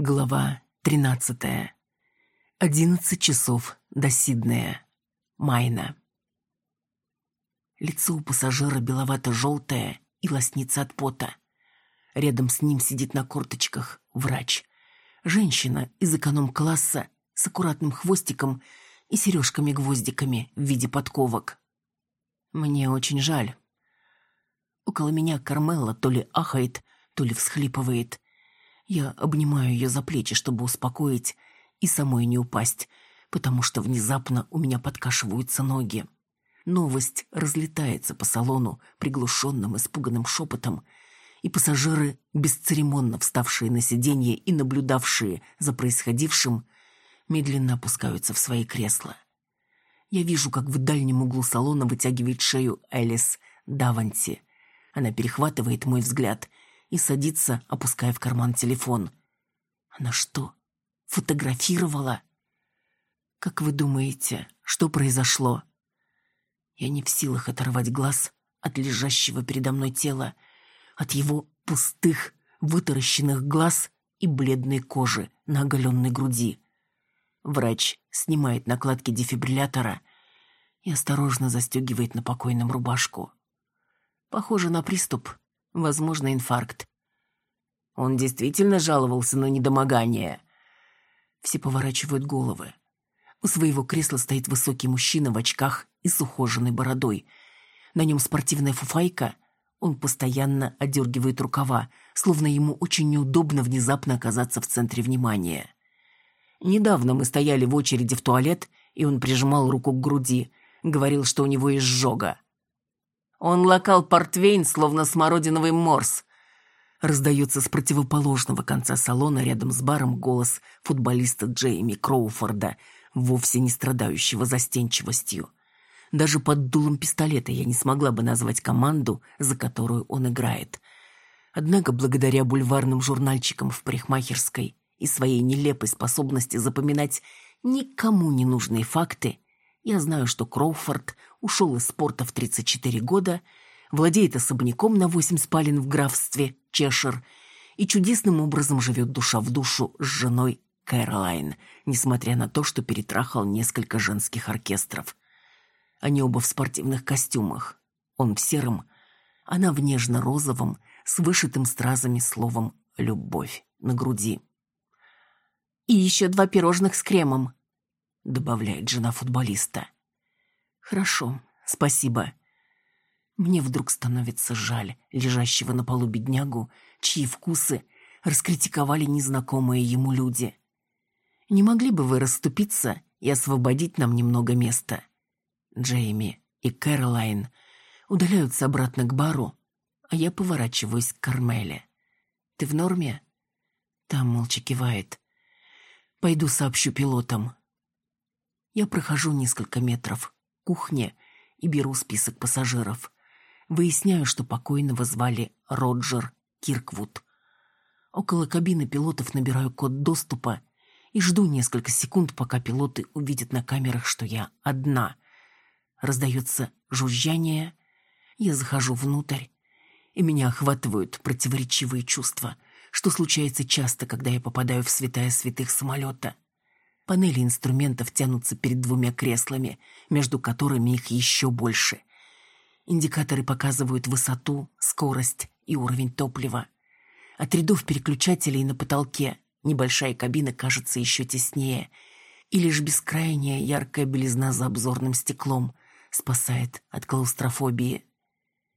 Глава тринадцатая. Одиннадцать часов до Сиднея. Майна. Лицо у пассажира беловато-желтое и лоснится от пота. Рядом с ним сидит на корточках врач. Женщина из эконом-класса с аккуратным хвостиком и сережками-гвоздиками в виде подковок. Мне очень жаль. Около меня Кармелла то ли ахает, то ли всхлипывает. Я обнимаю ее за плечи, чтобы успокоить и самой не упасть, потому что внезапно у меня подкашиваются ноги. Новость разлетается по салону приглушенным, испуганным шепотом, и пассажиры, бесцеремонно вставшие на сиденье и наблюдавшие за происходившим, медленно опускаются в свои кресла. Я вижу, как в дальнем углу салона вытягивает шею Элис Даванти. Она перехватывает мой взгляд и садится, опуская в карман телефон. Она что, фотографировала? Как вы думаете, что произошло? Я не в силах оторвать глаз от лежащего передо мной тела, от его пустых, вытаращенных глаз и бледной кожи на оголенной груди. Врач снимает накладки дефибриллятора и осторожно застегивает на покойном рубашку. Похоже на приступ, возможно, инфаркт. Он действительно жаловался на недомогание. Все поворачивают головы. У своего кресла стоит высокий мужчина в очках и с ухоженной бородой. На нем спортивная фуфайка. Он постоянно одергивает рукава, словно ему очень неудобно внезапно оказаться в центре внимания. Недавно мы стояли в очереди в туалет, и он прижимал руку к груди, говорил, что у него изжога. Он лакал портвейн, словно смородиновый морс. Раздается с противоположного конца салона рядом с баром голос футболиста Джейми Кроуфорда, вовсе не страдающего застенчивостью. Даже под дулом пистолета я не смогла бы назвать команду, за которую он играет. Однако, благодаря бульварным журнальчикам в парикмахерской и своей нелепой способности запоминать никому не нужные факты, я знаю, что Кроуфорд ушел из спорта в 34 года, владеет особняком на 8 спален в графстве Чешир и чудесным образом живет душа в душу с женой Кэролайн, несмотря на то, что перетрахал несколько женских оркестров. Они оба в спортивных костюмах. Он в сером, она в нежно-розовом, с вышитым стразами словом «любовь» на груди. «И еще два пирожных с кремом», — добавляет жена футболиста. «Хорошо, спасибо». Мне вдруг становится жаль лежащего на полу беднягу, чьи вкусы раскритиковали незнакомые ему люди. Не могли бы вы расступиться и освободить нам немного места? Джейми и Кэролайн удаляются обратно к бару, а я поворачиваюсь к Кармеле. «Ты в норме?» Там молча кивает. «Пойду сообщу пилотам». Я прохожу несколько метров к кухне и беру список пассажиров. Выясняю, что покойного звали Роджер Кирквуд. Около кабины пилотов набираю код доступа и жду несколько секунд, пока пилоты увидят на камерах, что я одна. Раздается жужжание, я захожу внутрь, и меня охватывают противоречивые чувства, что случается часто, когда я попадаю в святая святых самолета. Панели инструментов тянутся перед двумя креслами, между которыми их еще больше. Индикаторы показывают высоту, скорость и уровень топлива. От рядов переключателей на потолке Небольшая кабина кажется еще теснее, и лишь бескрайняя яркая белизна за обзорным стеклом спасает от клаустрофобии.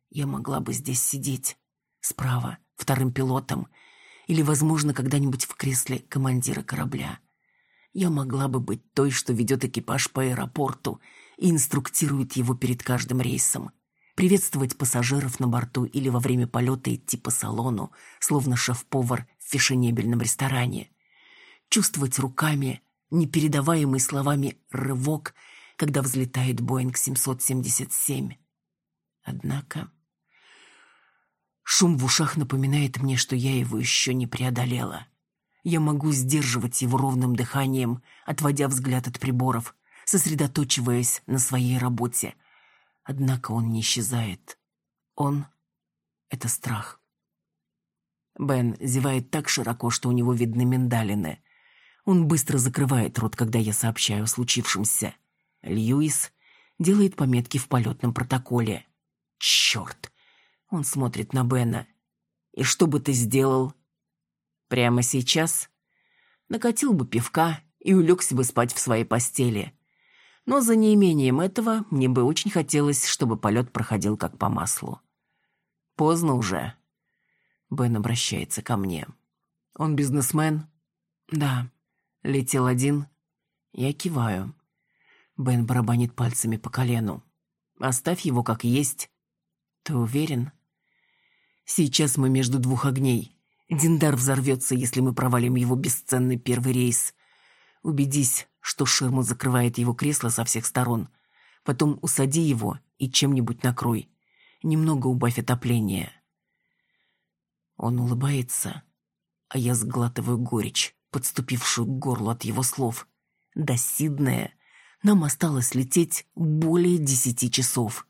Я могла бы здесь сидеть, справа, вторым пилотом, или, возможно, когда-нибудь в кресле командира корабля. Я могла бы быть той, что ведет экипаж по аэропорту и инструктирует его перед каждым рейсом. Приветствовать пассажиров на борту или во время полета идти по салону, словно шеф-повар фешенебельном ресторане. Чувствовать руками непередаваемый словами рывок, когда взлетает Боинг 777. Однако шум в ушах напоминает мне, что я его еще не преодолела. Я могу сдерживать его ровным дыханием, отводя взгляд от приборов, сосредоточиваясь на своей работе. Однако он не исчезает. Он — это страх. Бен зевает так широко, что у него видны миндалины. Он быстро закрывает рот, когда я сообщаю о случившемся. Льюис делает пометки в полетном протоколе. Черт! Он смотрит на Бена. И что бы ты сделал? Прямо сейчас? Накатил бы пивка и улегся бы спать в своей постели. Но за неимением этого мне бы очень хотелось, чтобы полет проходил как по маслу. Поздно уже. Бен обращается ко мне. Он бизнесмен? Да. Летел один? Я киваю. Бен барабанит пальцами по колену. Оставь его как есть. Ты уверен? Сейчас мы между двух огней. Диндар взорвется, если мы провалим его бесценный первый рейс. Убедись, что ширма закрывает его кресло со всех сторон. Потом усади его и чем-нибудь накрой. Немного убавь отопление. Он улыбается, а я сглатываю горечь, подступившую к горлу от его слов. До Сиднея нам осталось лететь более десяти часов.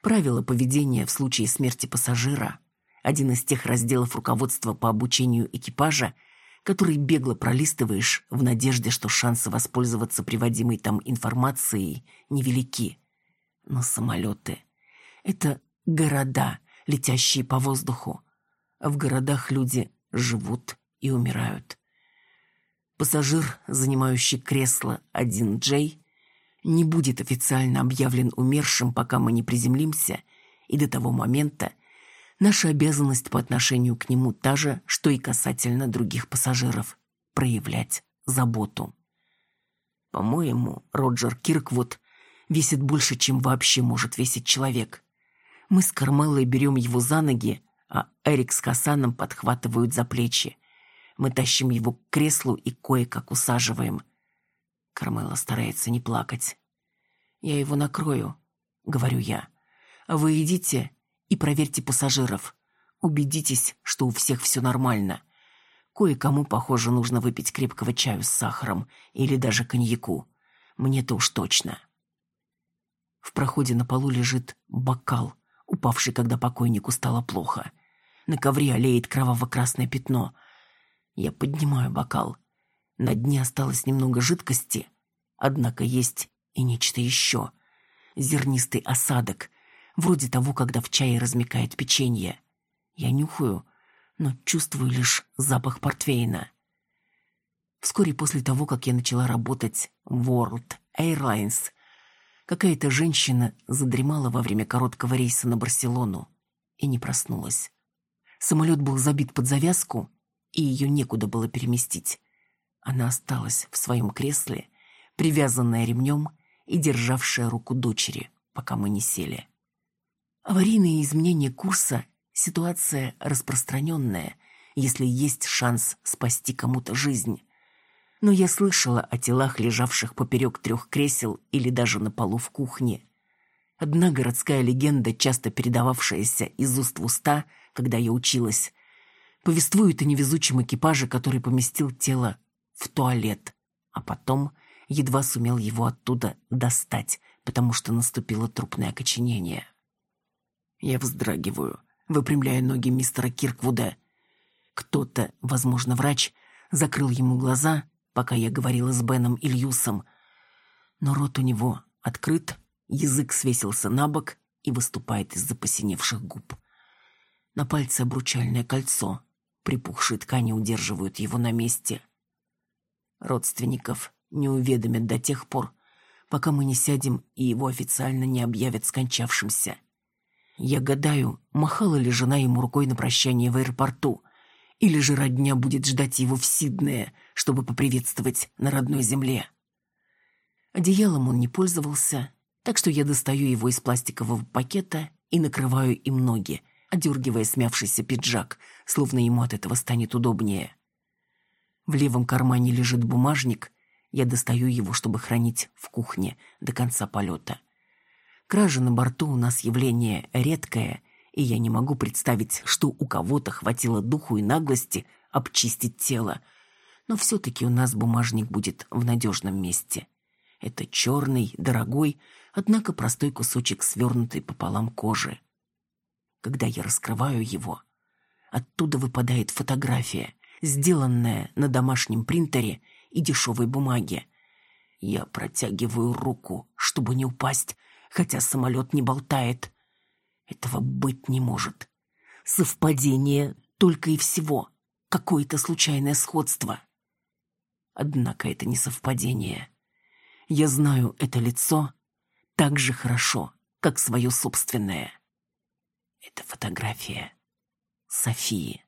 Правила поведения в случае смерти пассажира – один из тех разделов руководства по обучению экипажа, который бегло пролистываешь в надежде, что шансы воспользоваться приводимой там информацией невелики. Но самолеты – это города, летящие по воздуху. А в городах люди живут и умирают. Пассажир, занимающий кресло 1J, не будет официально объявлен умершим, пока мы не приземлимся, и до того момента наша обязанность по отношению к нему та же, что и касательно других пассажиров – проявлять заботу. По-моему, Роджер Кирквуд весит больше, чем вообще может весить человек. Мы с Кармелой берем его за ноги, а Эрик с Хасаном подхватывают за плечи. Мы тащим его к креслу и кое-как усаживаем. Кармела старается не плакать. «Я его накрою», — говорю я. «А вы идите и проверьте пассажиров. Убедитесь, что у всех все нормально. Кое-кому, похоже, нужно выпить крепкого чаю с сахаром или даже коньяку. Мне-то уж точно». В проходе на полу лежит бокал, упавший, когда покойнику стало плохо. На ковре олеет кроваво-красное пятно. Я поднимаю бокал. На дне осталось немного жидкости, однако есть и нечто еще. Зернистый осадок, вроде того, когда в чае размекает печенье. Я нюхаю, но чувствую лишь запах портвейна. Вскоре после того, как я начала работать в World Airlines, какая-то женщина задремала во время короткого рейса на Барселону и не проснулась. Самолет был забит под завязку, и ее некуда было переместить. Она осталась в своем кресле, привязанная ремнем и державшая руку дочери, пока мы не сели. Аварийные изменения курса – ситуация распространенная, если есть шанс спасти кому-то жизнь. Но я слышала о телах, лежавших поперек трех кресел или даже на полу в кухне. Одна городская легенда, часто передававшаяся из уст в уста – когда я училась. Повествует о невезучем экипаже, который поместил тело в туалет, а потом едва сумел его оттуда достать, потому что наступило трупное окоченение. Я вздрагиваю, выпрямляя ноги мистера Кирквуда. Кто-то, возможно, врач, закрыл ему глаза, пока я говорила с Беном Ильюсом. Но рот у него открыт, язык свесился на бок и выступает из-за посиневших губ. На пальце обручальное кольцо. Припухшие ткани удерживают его на месте. Родственников не уведомят до тех пор, пока мы не сядем и его официально не объявят скончавшимся. Я гадаю, махала ли жена ему рукой на прощание в аэропорту, или же родня будет ждать его в Сиднее, чтобы поприветствовать на родной земле. Одеялом он не пользовался, так что я достаю его из пластикового пакета и накрываю им ноги, одергивая смявшийся пиджак, словно ему от этого станет удобнее. В левом кармане лежит бумажник, я достаю его, чтобы хранить в кухне до конца полета. Кража на борту у нас явление редкое, и я не могу представить, что у кого-то хватило духу и наглости обчистить тело. Но все-таки у нас бумажник будет в надежном месте. Это черный, дорогой, однако простой кусочек свернутой пополам кожи. Когда я раскрываю его, Оттуда выпадает фотография, сделанная на домашнем принтере и дешевой бумаге. Я протягиваю руку, чтобы не упасть, хотя самолет не болтает. Этого быть не может. Совпадение только и всего. Какое-то случайное сходство. Однако это не совпадение. Я знаю это лицо так же хорошо, как свое собственное. Это фотография Софии.